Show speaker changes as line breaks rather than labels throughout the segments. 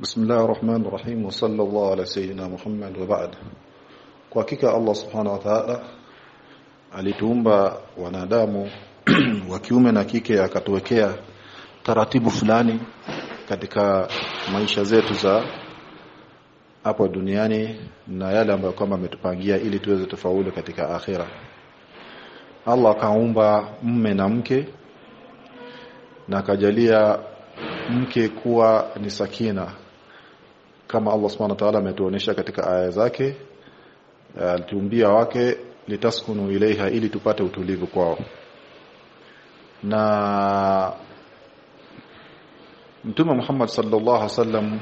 بسم الله الرحمن الرحيم وصلى الله على سيدنا محمد وبعد kwa hakika Allah subhanahu wa ta'ala alituumba wanadamu wa kiume na kike akatuwekea taratibu fulani katika maisha zetu za hapo duniani na yale ambayo kwamba ametupangia ili tuweze tufaulu katika akhira Allah akaumba mme na mke na akajalia mke kuwa ni sakina kama Allah Subhanahu wa ta'ala ametuonesha katika aya zake alitumbia wake litaskunu ilaiha ili tupate utulivu kwao. Na Mtume Muhammad sallallahu alaihi wasallam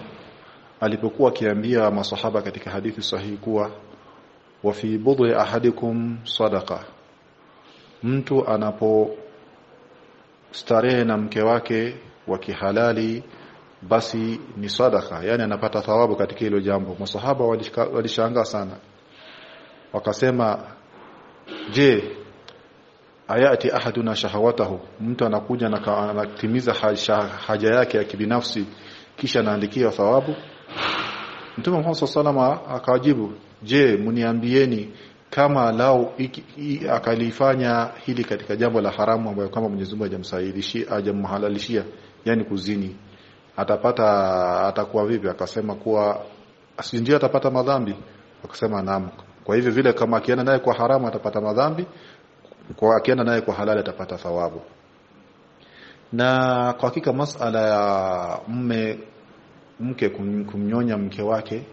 alipokuwa akiambia masahaba katika hadithi sahihi kuwa wa fi budhi ahadikum sadaqa mtu anapo starehe na mke wake wa kihalali basi ni sadaka yani anapata thawabu katika hilo jambo. Masahaba walishangaa sana. Wakasema je ayati ahaduna shahawatahu? Mtu anakuja na anatimiza haja yake ya kibinafsi kisha anaandikiwa thawabu. Mtume Muhammad sallallahu akawajibu je mniambieni kama lao akalifanya hili katika jambo la haramu ambayo kama Mwenyezi Mungu hajamsaidishia hajamhalalishia yani kuzini atapata atakuwa vipi? Akasema kuwa si ndio atapata madhambi? Akasema naam. Kwa hivyo vile kama akienda naye kwa haramu atapata madhambi kwa akienda naye kwa halali atapata thawabu. Na kwa hakika masala ya mme mke kumnyonya mke wake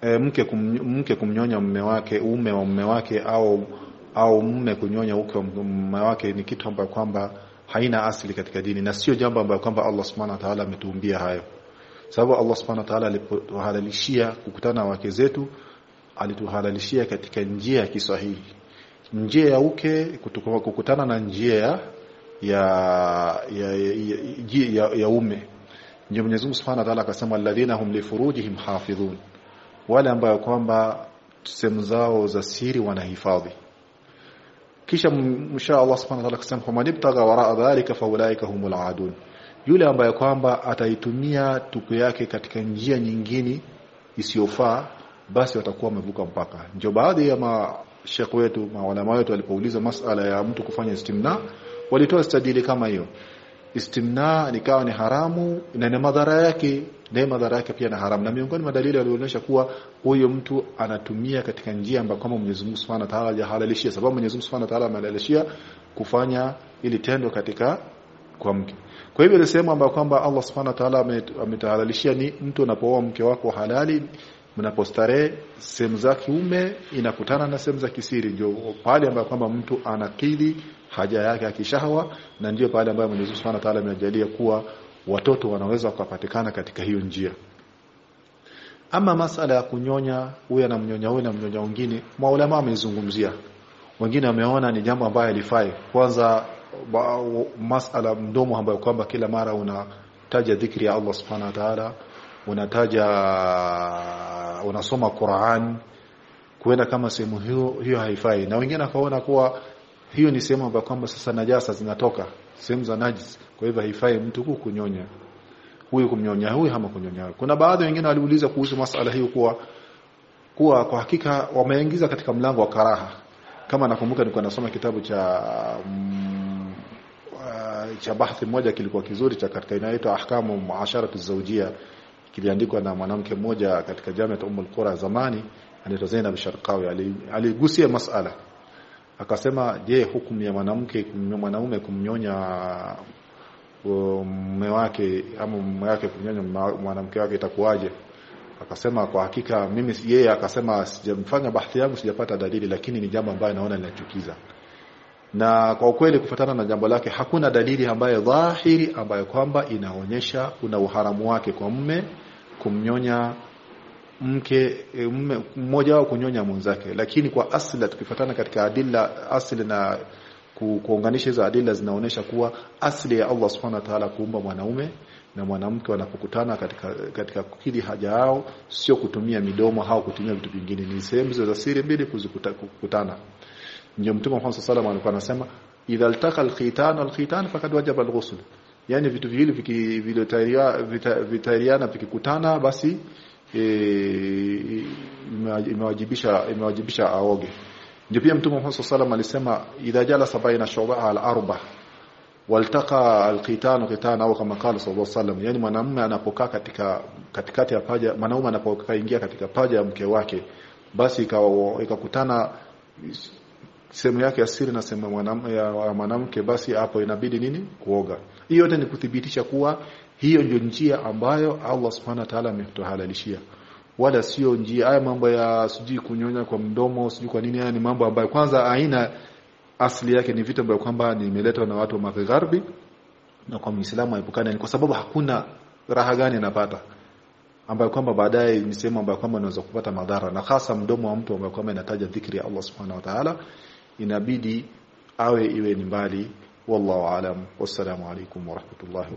e, mke kum, mke kumnyonya mume wake ume wa mme wake au au mume kunyonya uke wa mme wake ni kitu ambacho kwamba haina asili katika dini na sio jambo ambalo kwamba Allah Subhanahu wa Ta'ala ametuumbia hayo. Sababu Allah Subhanahu wa Ta'ala alipohalalishia kukutana wake zetu alituhalalishia katika njia ya Kiswahili. Njia ya uke kukutana na njia ya ya ya, ya, ya, ya, ya ume. Ndio Mwenyezi Mungu Subhanahu wa Ta'ala akasema alladhina hum lifurujihim hafidhun. Wale ambao kwamba sehemu zao za siri wanahifadhi kisha msha Allah Subhanahu wa Ta'ala akasema kwa manibtaga wara dhalika faulaika humul aadun yule ambaye kwamba ataitumia tupu yake katika njia nyingine isiyofaa basi watakuwa wamevuka mpaka. Ndio baadhi ya mashekhe wetu maulama wetu walipouliza masala ya mtu kufanya istimna walitoa stadili kama hiyo istimna nikawa ni haramu na ni madhara yake na madhara yake pia na haramu. Na miongoni mwa dalili walionyesha kuwa huyo mtu anatumia katika njia ambayo kama Mwenyezi Mungu Subhanahu wa Ta'ala hajahalalishia. Sababu Mwenyezi Mungu Subhanahu wa Ta'ala amehalalishia kufanya ili tendo katika kwa mke kwa hivyo ile sehemu ambayo kwamba Allah Subhanahu wa Ta'ala ametahalalishia ni mtu unapooa mke wako halali mnapostarehe sehemu za kiume inakutana na sehemu za kisiri. Ndio pale ambapo kwamba mtu anakidhi haja yake ya kishahawa na ndio pale ambapo Mwenyezi Subhanahu wa Ta'ala amejalia kuwa watoto wanaweza kupatikana katika hiyo njia. Ama masala ya kunyonya huyu anamnyonya huyu na mnyonya wengine maulama wamezungumzia. Wengine wameona ni jambo ambayo alifai kwanza masala mdomo ambayo kwamba kila mara unataja dhikri ya Allah Subhanahu wa Ta'ala unataja unasoma Qur'an kuenda kama sehemu hiyo hiyo haifai. Na wengine akaona kuwa hiyo ni sehemu ambayo kwamba sasa najasa zinatoka sehemu za najis. Kwa hivyo haifai mtu kunyonya. Huyu kumnyonya huyu ama kunyonya kuna baadhi wengine waliuliza kuhusu masala hiyo kuwa kuwa kwa hakika wameingiza katika mlango wa karaha. Kama nakumbuka nilikuwa nasoma kitabu cha mm, uh, cha bahthi moja kilikuwa kizuri cha katika inaitwa ahkamu muasharatu zawjia kiliandikwa na mwanamke mmoja katika jamii ya Ummul Qura zamani anaitwa Zainab Sharqawi. Aligusia masala. Akasema je hukumu ya mwanamke mwanaume kumnyonya mume wake ama mume wake kumnyonya mwanamke wake itakuwaje? Akasema kwa hakika mimi yeye akasema sijamfanya bahthi yangu sijapata dalili lakini ni jambo ambalo naona linachukiza na kwa ukweli kufatana na jambo lake hakuna dalili ambayo dhahiri ambayo kwamba inaonyesha kuna uharamu wake kwa mme kumnyonya mke mume mmoja wao kunyonya mwenzake. Lakini kwa asla tukifatana katika adilla asili na ku, kuunganisha hizo adilla zinaonyesha kuwa asli ya Allah Subhanahu wa Ta'ala kuumba mwanaume na mwanamke wanapokutana katika katika kukidhi haja yao sio kutumia midomo au kutumia vitu vingine. Ni sehemu za siri mbili kuzikutana ndio mtume Muhammad sallallahu alaihi wasallam anasema idha altaqa alkhitan alkhitan faqad wajaba alghusl. Yani vitu viwili vikitariana vikikutana basi e, imewajibisha imewajibisha aoge. Ndio pia mtume Muhammad sallallahu alisema idha jalasa baina shubaha al-arba waltaqa al-qitan qitan au kama qala sallallahu alaihi wasallam yani mwanamume anapokaa katika katikati ya paja mwanaume anapokaa ingia katika paja ya mke wake basi ikakutana sehemu yake ya siri na sehemu ya mwanamke basi hapo inabidi nini? Kuoga. Hiyo yote ni kuthibitisha kuwa hiyo ndio njia ambayo Allah subhanahu wa ta'ala ametuhalalishia. Wala sio njia haya mambo ya sijui kunyonya kwa mdomo sijui kwa nini haya ni mambo ambayo kwanza aina asili yake ni vitu ambavyo kwamba nimeletwa na watu wa magharibi na kwa Muislamu aepukane kwa sababu hakuna raha gani anapata ambayo kwamba baadaye ni sehemu ambayo kwamba unaweza kupata madhara na hasa mdomo wa mtu ambaye kwamba inataja dhikri ya Allah subhanahu wa ta'ala inabidi awe iwe ni mbali wallahu alam wassalamu alaikum warahmatullahi